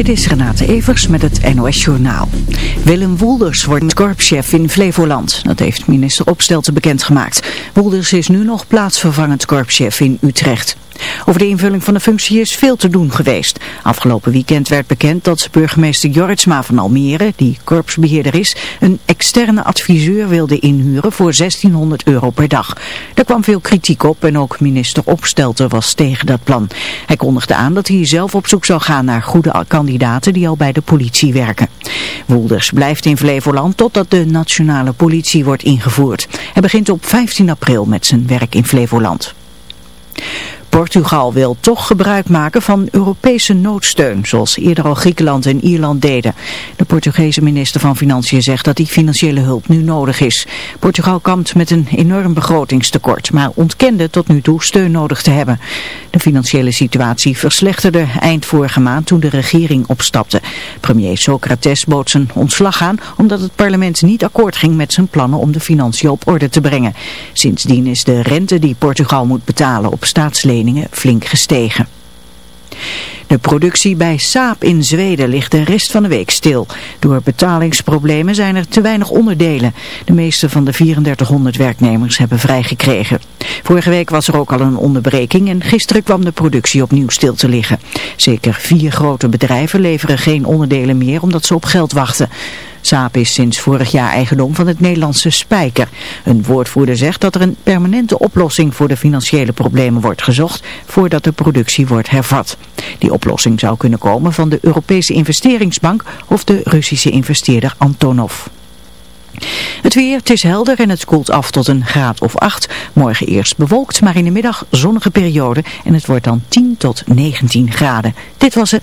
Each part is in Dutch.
Dit is Renate Evers met het NOS Journaal. Willem Woelders wordt korpschef in Flevoland. Dat heeft minister Opstelten bekendgemaakt. Woelders is nu nog plaatsvervangend korpschef in Utrecht. Over de invulling van de functie is veel te doen geweest. Afgelopen weekend werd bekend dat burgemeester Jorritsma van Almere, die korpsbeheerder is, een externe adviseur wilde inhuren voor 1600 euro per dag. Er kwam veel kritiek op en ook minister Opstelten was tegen dat plan. Hij kondigde aan dat hij zelf op zoek zou gaan naar goede kandidaten die al bij de politie werken. Woelders blijft in Flevoland totdat de nationale politie wordt ingevoerd. Hij begint op 15 april met zijn werk in Flevoland. Portugal wil toch gebruik maken van Europese noodsteun, zoals eerder al Griekenland en Ierland deden. De Portugese minister van Financiën zegt dat die financiële hulp nu nodig is. Portugal kampt met een enorm begrotingstekort, maar ontkende tot nu toe steun nodig te hebben. De financiële situatie verslechterde eind vorige maand toen de regering opstapte. Premier Socrates bood zijn ontslag aan omdat het parlement niet akkoord ging met zijn plannen om de financiën op orde te brengen. Sindsdien is de rente die Portugal moet betalen op flink gestegen. De productie bij Saab in Zweden ligt de rest van de week stil. Door betalingsproblemen zijn er te weinig onderdelen. De meeste van de 3400 werknemers hebben vrijgekregen. Vorige week was er ook al een onderbreking en gisteren kwam de productie opnieuw stil te liggen. Zeker vier grote bedrijven leveren geen onderdelen meer omdat ze op geld wachten. Saab is sinds vorig jaar eigendom van het Nederlandse Spijker. Een woordvoerder zegt dat er een permanente oplossing voor de financiële problemen wordt gezocht voordat de productie wordt hervat. Die oplossing zou kunnen komen van de Europese investeringsbank of de Russische investeerder Antonov. Het weer, het is helder en het koelt af tot een graad of 8. Morgen eerst bewolkt, maar in de middag zonnige periode en het wordt dan 10 tot 19 graden. Dit was het.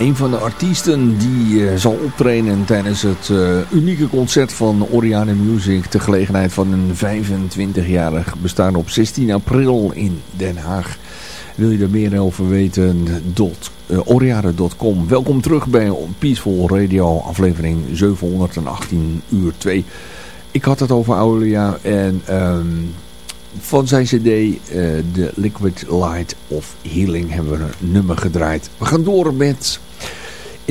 Een van de artiesten die uh, zal optreden tijdens het uh, unieke concert van Oriane Music... ter gelegenheid van een 25-jarig bestaan op 16 april in Den Haag. Wil je er meer over weten? Uh, Oriane.com. Welkom terug bij Peaceful Radio aflevering 718 uur 2. Ik had het over Aeolia en... Um, van zijn cd, The Liquid Light of Healing, hebben we een nummer gedraaid. We gaan door met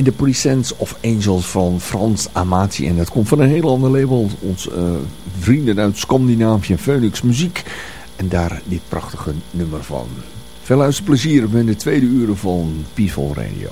In the Presence of Angels van Frans Amati. En dat komt van een heel ander label. Onze uh, vrienden uit Scandinavië, Phoenix Muziek. En daar dit prachtige nummer van. Veel luisterplezier met de tweede uren van Peaceful Radio.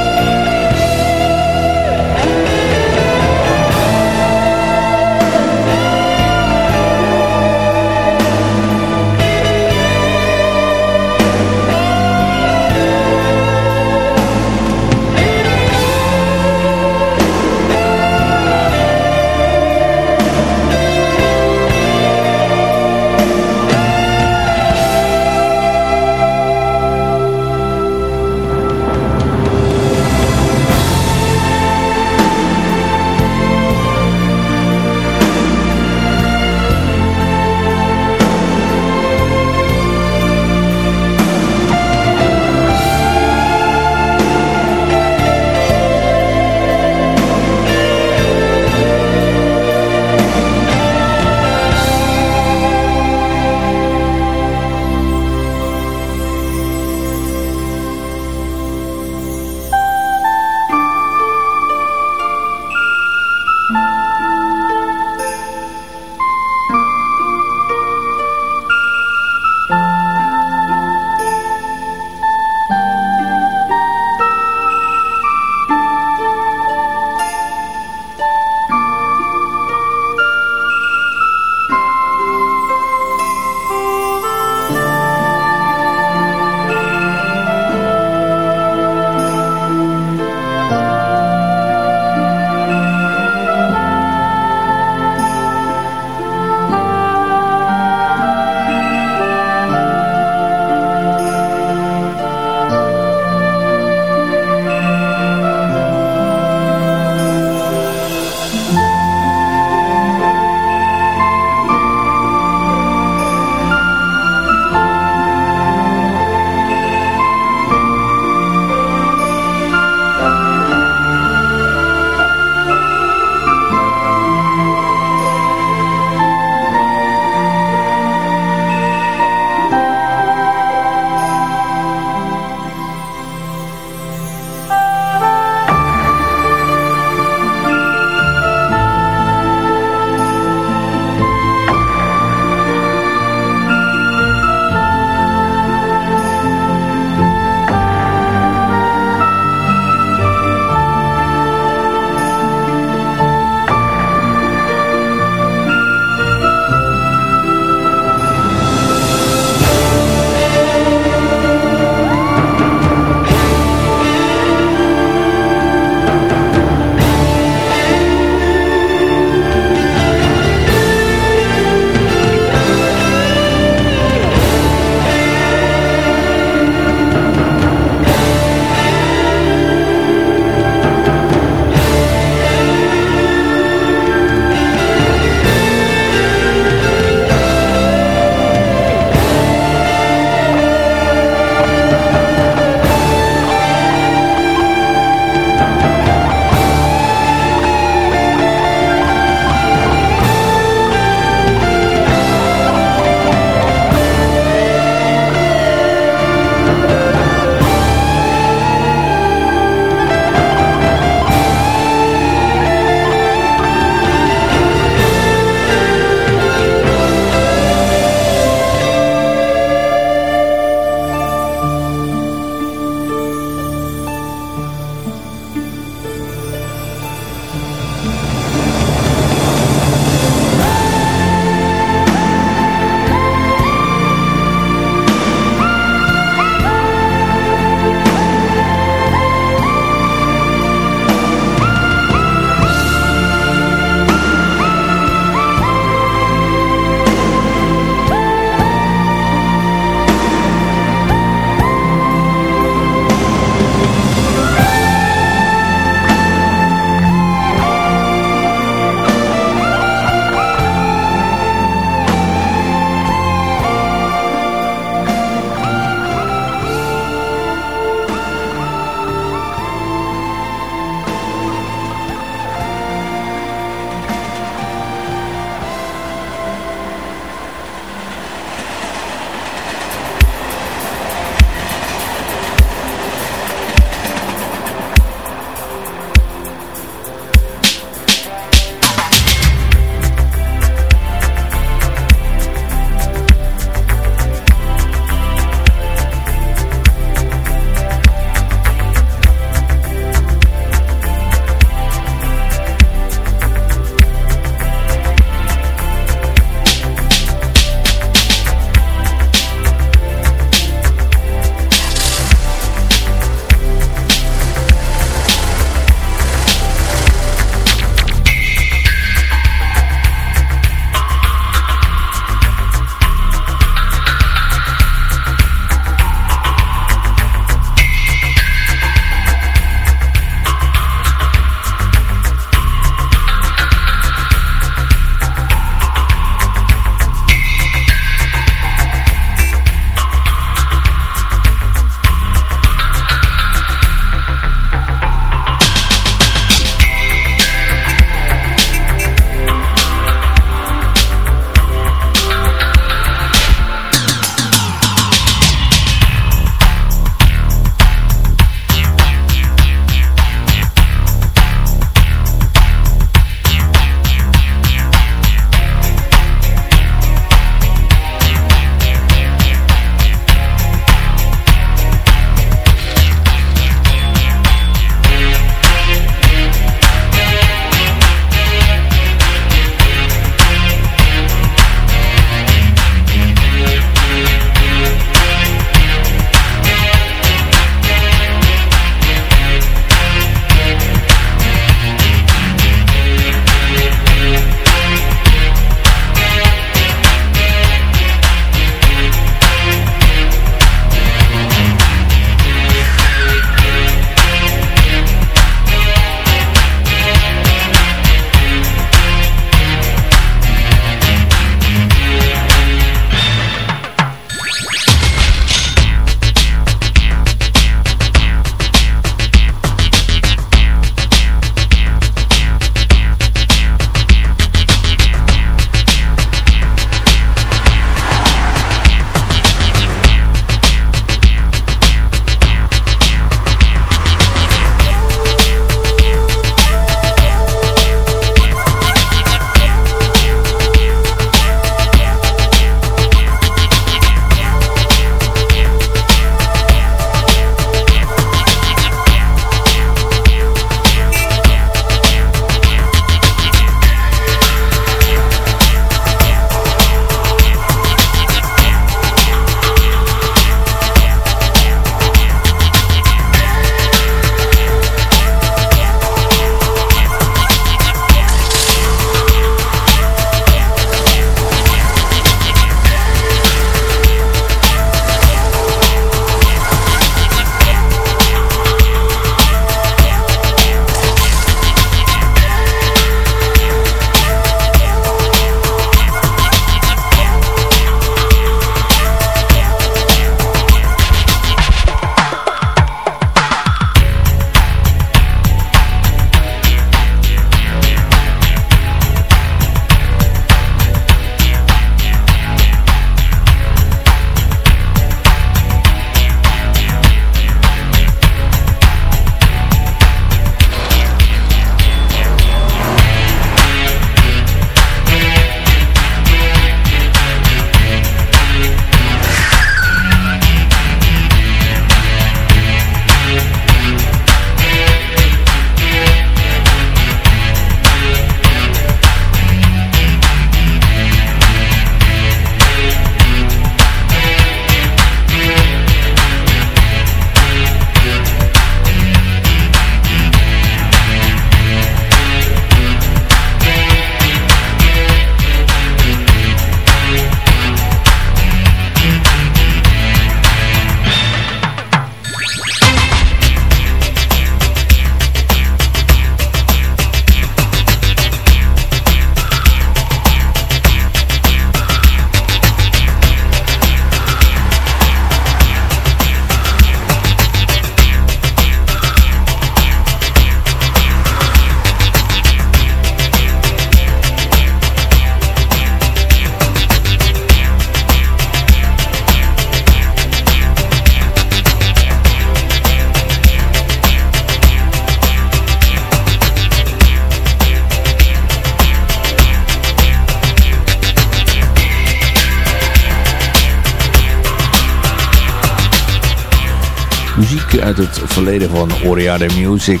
Van Oriade Music.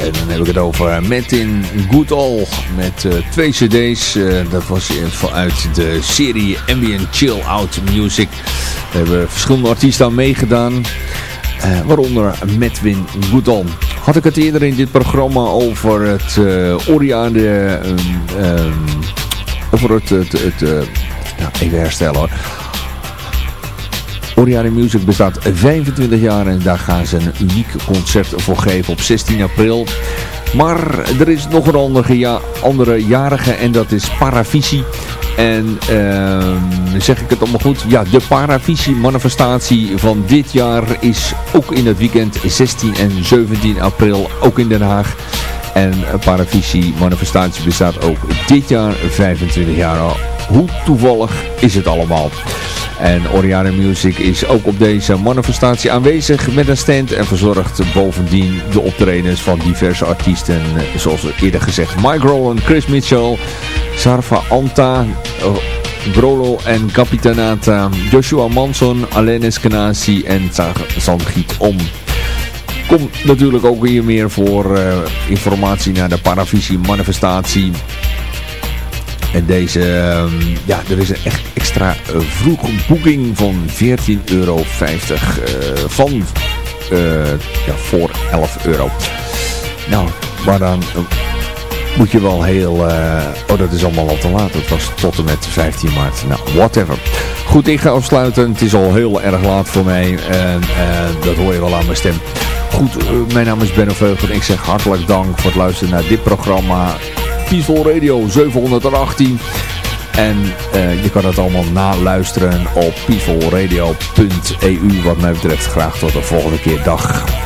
En dan heb ik het over Metin Goodall met uh, twee cd's. Uh, dat was uit de serie Ambient Chill Out Music. Daar hebben verschillende artiesten aan meegedaan. Waaronder Medwin Goodall. Had ik het eerder in dit programma over het Oriade... Um, over het... het, het nou, even herstellen hoor. Oriane Music bestaat 25 jaar en daar gaan ze een uniek concert voor geven op 16 april. Maar er is nog een andere, ja, andere jarige en dat is Paravisie. En uh, zeg ik het allemaal goed? Ja, de Paravisie manifestatie van dit jaar is ook in het weekend 16 en 17 april, ook in Den Haag. En Paravisie manifestatie bestaat ook dit jaar 25 jaar al. Hoe toevallig is het allemaal? En Oriana Music is ook op deze manifestatie aanwezig met een stand en verzorgt bovendien de optredens van diverse artiesten. Zoals eerder gezegd Mike Rowland, Chris Mitchell, Sarva Anta, Brolo en Capitanata, Joshua Manson, Alain Eskenazi en Sangiet Om. Kom natuurlijk ook hier meer voor uh, informatie naar de Paravisie manifestatie. En deze, uh, ja, er is een echt extra uh, vroege boeking van 14,50 euro. Uh, van, ja, voor 11 euro. Nou, maar dan moet je wel heel... oh, dat is allemaal al te laat. Het was tot en met 15 maart. Nou, whatever. Goed, ik ga afsluiten. Het is al heel erg laat voor mij. En dat hoor je wel aan mijn stem. Goed, mijn naam is Benno Veugel ik zeg hartelijk dank voor het luisteren naar dit programma Peaceful Radio 718. En uh, je kan het allemaal naluisteren op peacefulradio.eu. Wat mij betreft graag tot de volgende keer. Dag.